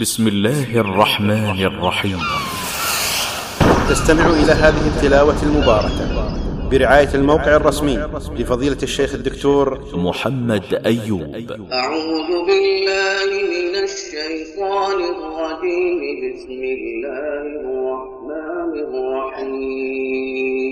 بسم الله الرحمن الرحيم. تستمع إلى هذه التلاوة المباركة برعاية الموقع الرسمي لفضيلة الشيخ الدكتور محمد أيوب. أعوذ بالله من الشيطان الرجيم. بسم الله الرحمن الرحيم.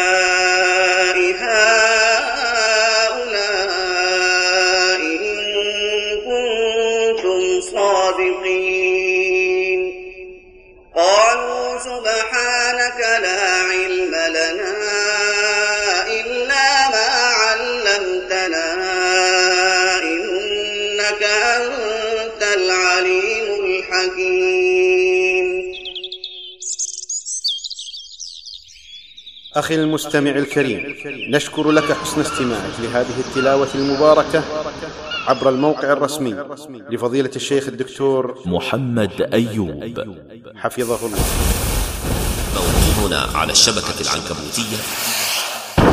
صادقين. قالوا سبحانك لا علم لنا إلا ما علمتنا إنك أنت العليم الحكيم. أخي المستمع الكريم نشكر لك حسن استماعك لهذه التلاوة المباركة عبر الموقع الرسمي لفضيلة الشيخ الدكتور محمد أيوب. حفظه الله. موقعنا على الشبكة العنكبوتية.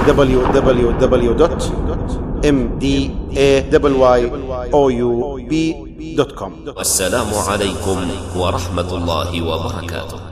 www.mdawyoub.com والسلام عليكم ورحمة الله وبركاته.